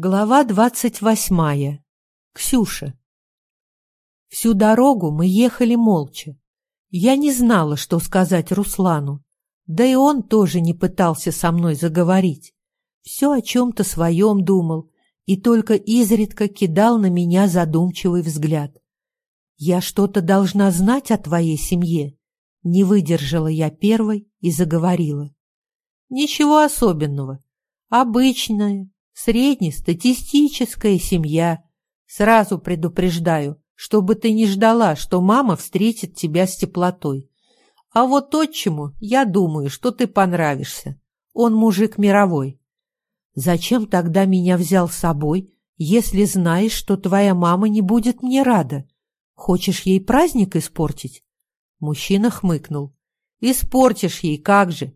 Глава двадцать восьмая. Ксюша. Всю дорогу мы ехали молча. Я не знала, что сказать Руслану. Да и он тоже не пытался со мной заговорить. Все о чем-то своем думал и только изредка кидал на меня задумчивый взгляд. «Я что-то должна знать о твоей семье?» Не выдержала я первой и заговорила. «Ничего особенного. Обычная, Среднестатистическая семья. Сразу предупреждаю, чтобы ты не ждала, что мама встретит тебя с теплотой. А вот отчиму, я думаю, что ты понравишься. Он мужик мировой. Зачем тогда меня взял с собой, если знаешь, что твоя мама не будет мне рада? Хочешь ей праздник испортить? Мужчина хмыкнул. Испортишь ей, как же?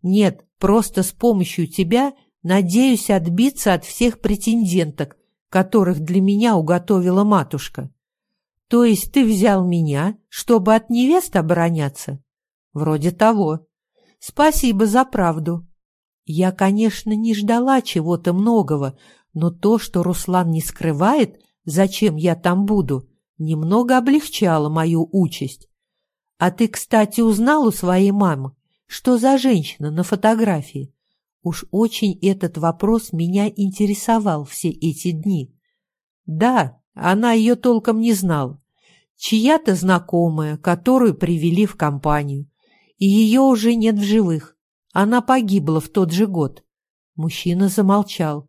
Нет, просто с помощью тебя Надеюсь отбиться от всех претенденток, которых для меня уготовила матушка. То есть ты взял меня, чтобы от невест обороняться? Вроде того. Спасибо за правду. Я, конечно, не ждала чего-то многого, но то, что Руслан не скрывает, зачем я там буду, немного облегчало мою участь. А ты, кстати, узнал у своей мамы, что за женщина на фотографии? Уж очень этот вопрос меня интересовал все эти дни. Да, она ее толком не знала. Чья-то знакомая, которую привели в компанию. И ее уже нет в живых. Она погибла в тот же год. Мужчина замолчал.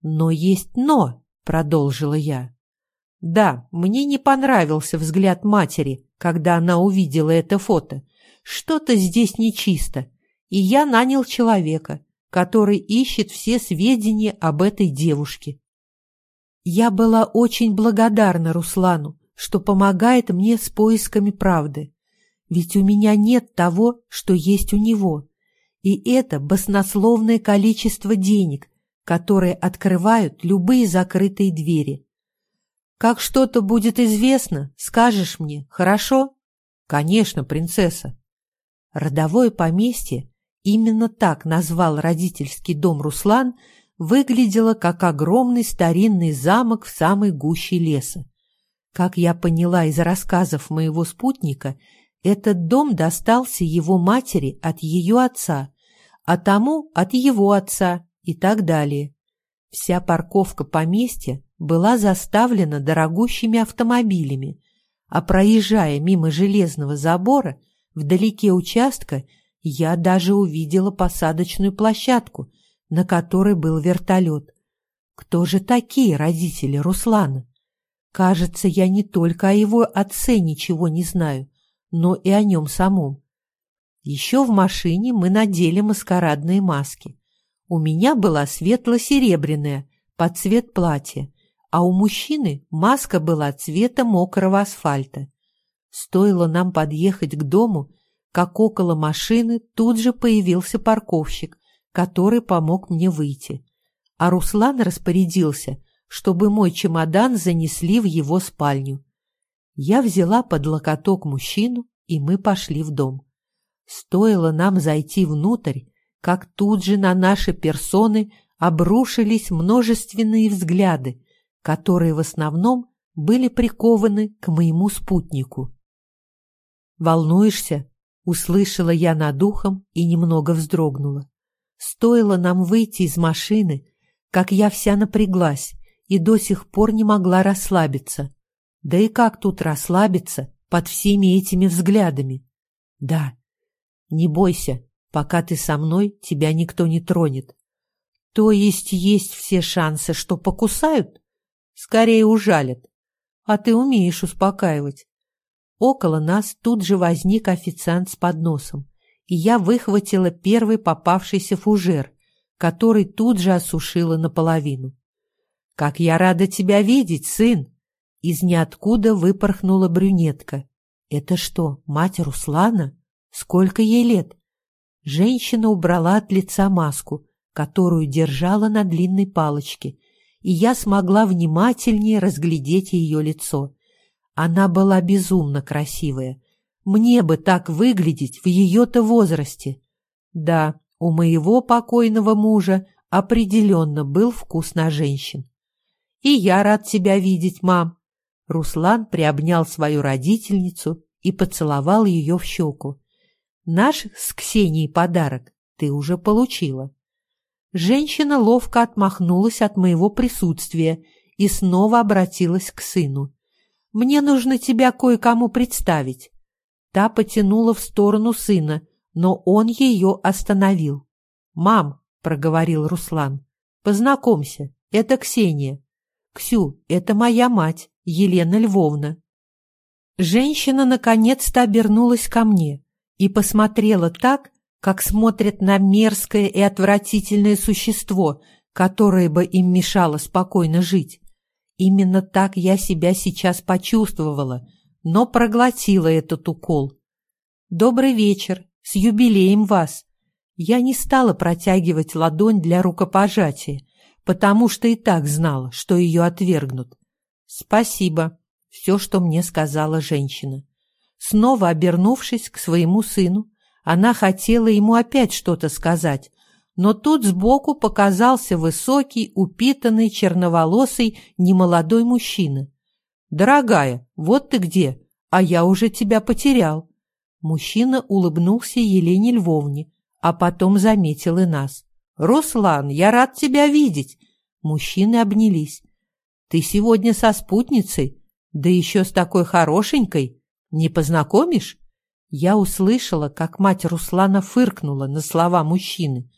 «Но есть но», — продолжила я. «Да, мне не понравился взгляд матери, когда она увидела это фото. Что-то здесь нечисто, и я нанял человека, который ищет все сведения об этой девушке. Я была очень благодарна Руслану, что помогает мне с поисками правды. Ведь у меня нет того, что есть у него. И это баснословное количество денег, которые открывают любые закрытые двери. Как что-то будет известно, скажешь мне, хорошо? Конечно, принцесса. Родовое поместье именно так назвал родительский дом Руслан, выглядело как огромный старинный замок в самой гуще леса. Как я поняла из рассказов моего спутника, этот дом достался его матери от ее отца, а тому от его отца и так далее. Вся парковка поместья была заставлена дорогущими автомобилями, а проезжая мимо железного забора, вдалеке участка – я даже увидела посадочную площадку, на которой был вертолет. Кто же такие родители Руслана? Кажется, я не только о его отце ничего не знаю, но и о нем самом. Еще в машине мы надели маскарадные маски. У меня была светло-серебряная, под цвет платья, а у мужчины маска была цвета мокрого асфальта. Стоило нам подъехать к дому, как около машины тут же появился парковщик, который помог мне выйти. А Руслан распорядился, чтобы мой чемодан занесли в его спальню. Я взяла под локоток мужчину, и мы пошли в дом. Стоило нам зайти внутрь, как тут же на наши персоны обрушились множественные взгляды, которые в основном были прикованы к моему спутнику. «Волнуешься?» Услышала я над ухом и немного вздрогнула. Стоило нам выйти из машины, как я вся напряглась и до сих пор не могла расслабиться. Да и как тут расслабиться под всеми этими взглядами? Да, не бойся, пока ты со мной, тебя никто не тронет. То есть есть все шансы, что покусают? Скорее ужалят. А ты умеешь успокаивать. Около нас тут же возник официант с подносом, и я выхватила первый попавшийся фужер, который тут же осушила наполовину. «Как я рада тебя видеть, сын!» Из ниоткуда выпорхнула брюнетка. «Это что, мать Руслана? Сколько ей лет?» Женщина убрала от лица маску, которую держала на длинной палочке, и я смогла внимательнее разглядеть ее лицо. Она была безумно красивая. Мне бы так выглядеть в ее-то возрасте. Да, у моего покойного мужа определенно был вкус на женщин. «И я рад тебя видеть, мам!» Руслан приобнял свою родительницу и поцеловал ее в щеку. «Наш с Ксенией подарок ты уже получила». Женщина ловко отмахнулась от моего присутствия и снова обратилась к сыну. «Мне нужно тебя кое-кому представить». Та потянула в сторону сына, но он ее остановил. «Мам», — проговорил Руслан, — «познакомься, это Ксения. Ксю, это моя мать, Елена Львовна». Женщина наконец-то обернулась ко мне и посмотрела так, как смотрят на мерзкое и отвратительное существо, которое бы им мешало спокойно жить. Именно так я себя сейчас почувствовала, но проглотила этот укол. «Добрый вечер! С юбилеем вас!» Я не стала протягивать ладонь для рукопожатия, потому что и так знала, что ее отвергнут. «Спасибо», — все, что мне сказала женщина. Снова обернувшись к своему сыну, она хотела ему опять что-то сказать, но тут сбоку показался высокий, упитанный, черноволосый, немолодой мужчина. «Дорогая, вот ты где, а я уже тебя потерял». Мужчина улыбнулся Елене Львовне, а потом заметил и нас. «Руслан, я рад тебя видеть!» Мужчины обнялись. «Ты сегодня со спутницей? Да еще с такой хорошенькой! Не познакомишь?» Я услышала, как мать Руслана фыркнула на слова мужчины,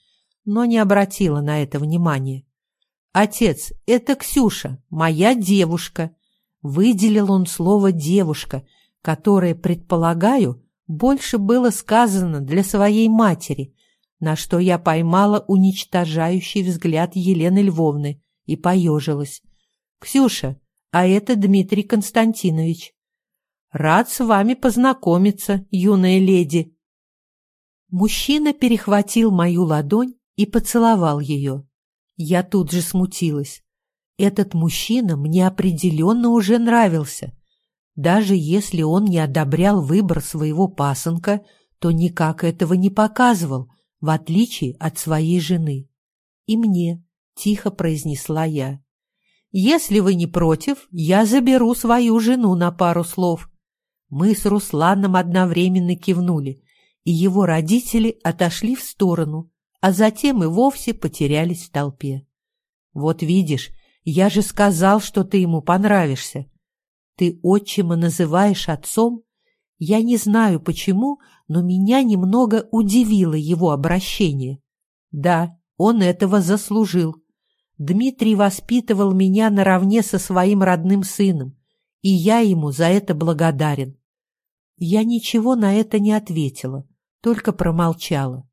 но не обратила на это внимания. «Отец, это Ксюша, моя девушка!» Выделил он слово «девушка», которое, предполагаю, больше было сказано для своей матери, на что я поймала уничтожающий взгляд Елены Львовны и поежилась. «Ксюша, а это Дмитрий Константинович». Рад с вами познакомиться, юная леди. Мужчина перехватил мою ладонь и поцеловал ее. Я тут же смутилась. Этот мужчина мне определенно уже нравился. Даже если он не одобрял выбор своего пасынка, то никак этого не показывал, в отличие от своей жены. И мне, тихо произнесла я. Если вы не против, я заберу свою жену на пару слов. Мы с Русланом одновременно кивнули, и его родители отошли в сторону, а затем и вовсе потерялись в толпе. «Вот видишь, я же сказал, что ты ему понравишься. Ты отчима называешь отцом? Я не знаю почему, но меня немного удивило его обращение. Да, он этого заслужил. Дмитрий воспитывал меня наравне со своим родным сыном, и я ему за это благодарен. Я ничего на это не ответила, только промолчала.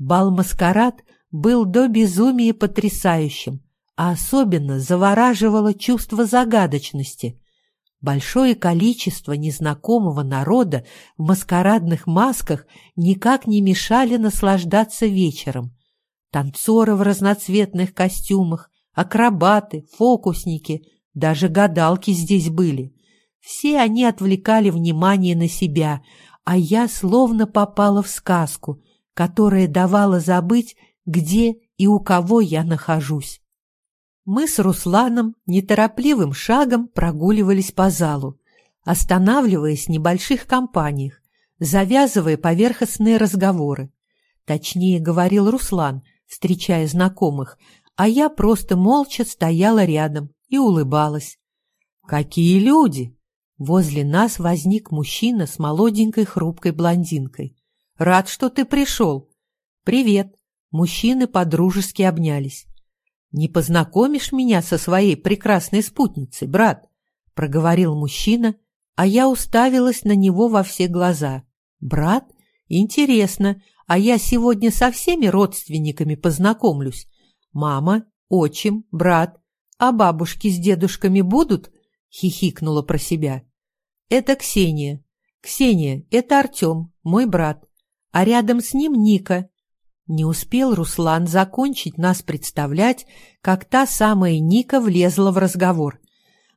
Бал-маскарад был до безумия потрясающим, а особенно завораживало чувство загадочности. Большое количество незнакомого народа в маскарадных масках никак не мешали наслаждаться вечером. Танцоры в разноцветных костюмах, акробаты, фокусники — даже гадалки здесь были. Все они отвлекали внимание на себя, а я словно попала в сказку, которая давала забыть, где и у кого я нахожусь. Мы с Русланом неторопливым шагом прогуливались по залу, останавливаясь в небольших компаниях, завязывая поверхностные разговоры. Точнее, говорил Руслан, встречая знакомых, а я просто молча стояла рядом и улыбалась. «Какие люди!» Возле нас возник мужчина с молоденькой хрупкой блондинкой. «Рад, что ты пришел!» «Привет!» Мужчины подружески обнялись. «Не познакомишь меня со своей прекрасной спутницей, брат?» проговорил мужчина, а я уставилась на него во все глаза. «Брат? Интересно, а я сегодня со всеми родственниками познакомлюсь? Мама, отчим, брат, а бабушки с дедушками будут?» — хихикнула про себя. «Это Ксения. Ксения, это Артем, мой брат. А рядом с ним Ника». Не успел Руслан закончить нас представлять, как та самая Ника влезла в разговор.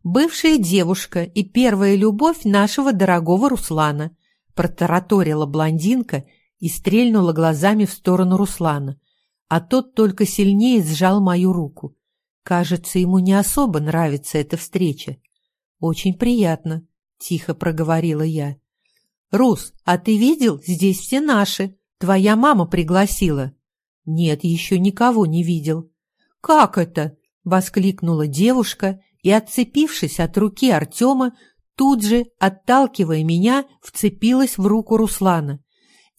«Бывшая девушка и первая любовь нашего дорогого Руслана», протараторила блондинка и стрельнула глазами в сторону Руслана. а тот только сильнее сжал мою руку. Кажется, ему не особо нравится эта встреча. «Очень приятно», — тихо проговорила я. «Рус, а ты видел? Здесь все наши. Твоя мама пригласила». «Нет, еще никого не видел». «Как это?» — воскликнула девушка и, отцепившись от руки Артема, тут же, отталкивая меня, вцепилась в руку Руслана.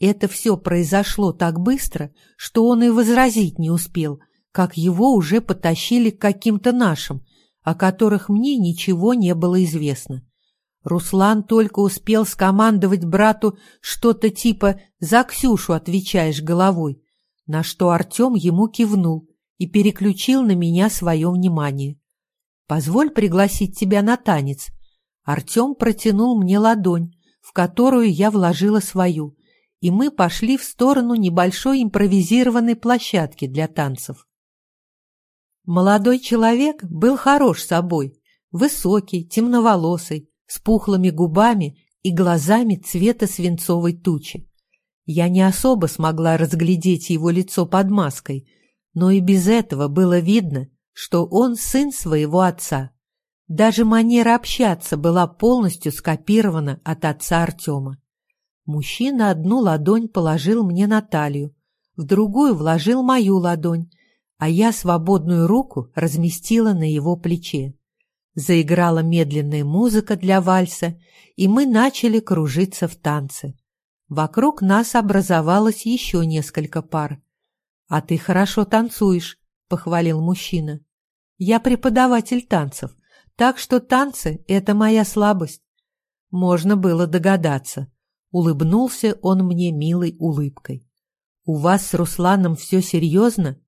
Это все произошло так быстро, что он и возразить не успел, как его уже потащили к каким-то нашим, о которых мне ничего не было известно. Руслан только успел скомандовать брату что-то типа «За Ксюшу отвечаешь головой», на что Артем ему кивнул и переключил на меня свое внимание. «Позволь пригласить тебя на танец». Артем протянул мне ладонь, в которую я вложила свою, и мы пошли в сторону небольшой импровизированной площадки для танцев. Молодой человек был хорош собой, высокий, темноволосый, с пухлыми губами и глазами цвета свинцовой тучи. Я не особо смогла разглядеть его лицо под маской, но и без этого было видно, что он сын своего отца. Даже манера общаться была полностью скопирована от отца Артема. Мужчина одну ладонь положил мне на талию, в другую вложил мою ладонь, а я свободную руку разместила на его плече. Заиграла медленная музыка для вальса, и мы начали кружиться в танце. Вокруг нас образовалось еще несколько пар. «А ты хорошо танцуешь», — похвалил мужчина. «Я преподаватель танцев, так что танцы — это моя слабость». Можно было догадаться. Улыбнулся он мне милой улыбкой. «У вас с Русланом все серьезно?»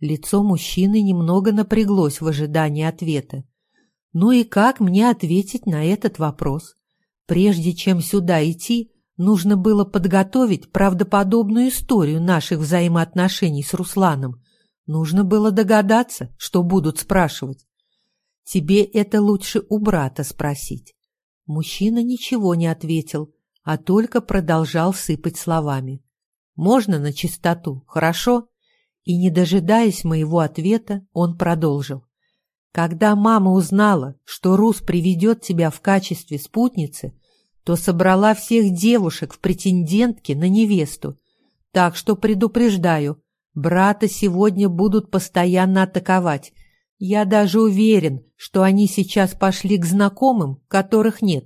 Лицо мужчины немного напряглось в ожидании ответа. «Ну и как мне ответить на этот вопрос? Прежде чем сюда идти, нужно было подготовить правдоподобную историю наших взаимоотношений с Русланом. Нужно было догадаться, что будут спрашивать. Тебе это лучше у брата спросить». Мужчина ничего не ответил, а только продолжал сыпать словами. «Можно на чистоту, хорошо?» И, не дожидаясь моего ответа, он продолжил. «Когда мама узнала, что Рус приведет тебя в качестве спутницы, то собрала всех девушек в претендентке на невесту. Так что предупреждаю, брата сегодня будут постоянно атаковать. Я даже уверен, что они сейчас пошли к знакомым, которых нет.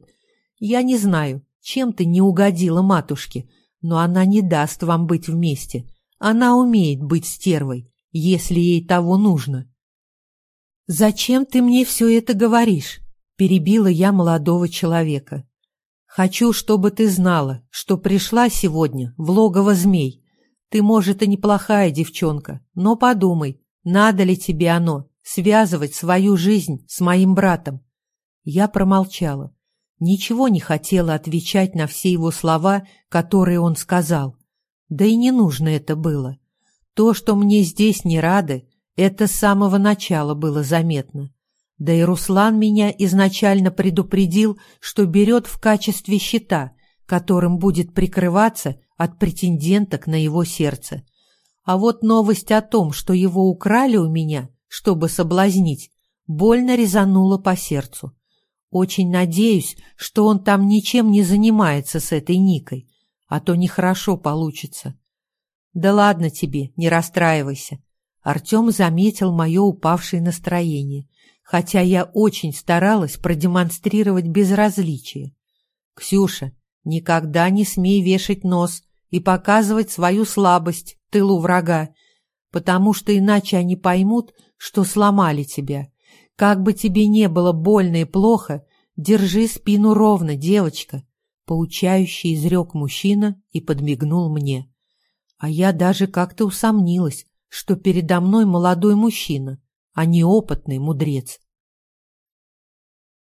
Я не знаю, чем ты не угодила матушке, но она не даст вам быть вместе. Она умеет быть стервой, если ей того нужно. «Зачем ты мне все это говоришь?» – перебила я молодого человека. «Хочу, чтобы ты знала, что пришла сегодня в логово змей. Ты, может, и неплохая девчонка, но подумай, надо ли тебе оно, связывать свою жизнь с моим братом?» Я промолчала. Ничего не хотела отвечать на все его слова, которые он сказал. Да и не нужно это было. То, что мне здесь не рады, это с самого начала было заметно. Да и Руслан меня изначально предупредил, что берет в качестве щита, которым будет прикрываться от претенденток на его сердце. А вот новость о том, что его украли у меня, чтобы соблазнить, больно резанула по сердцу. Очень надеюсь, что он там ничем не занимается с этой Никой, а то нехорошо получится. Да ладно тебе, не расстраивайся. Артем заметил мое упавшее настроение, хотя я очень старалась продемонстрировать безразличие. Ксюша, никогда не смей вешать нос и показывать свою слабость тылу врага, потому что иначе они поймут, что сломали тебя как бы тебе не было больно и плохо, держи спину ровно, девочка, поучающий изрек мужчина и подмигнул мне. А я даже как-то усомнилась, что передо мной молодой мужчина, а не опытный мудрец.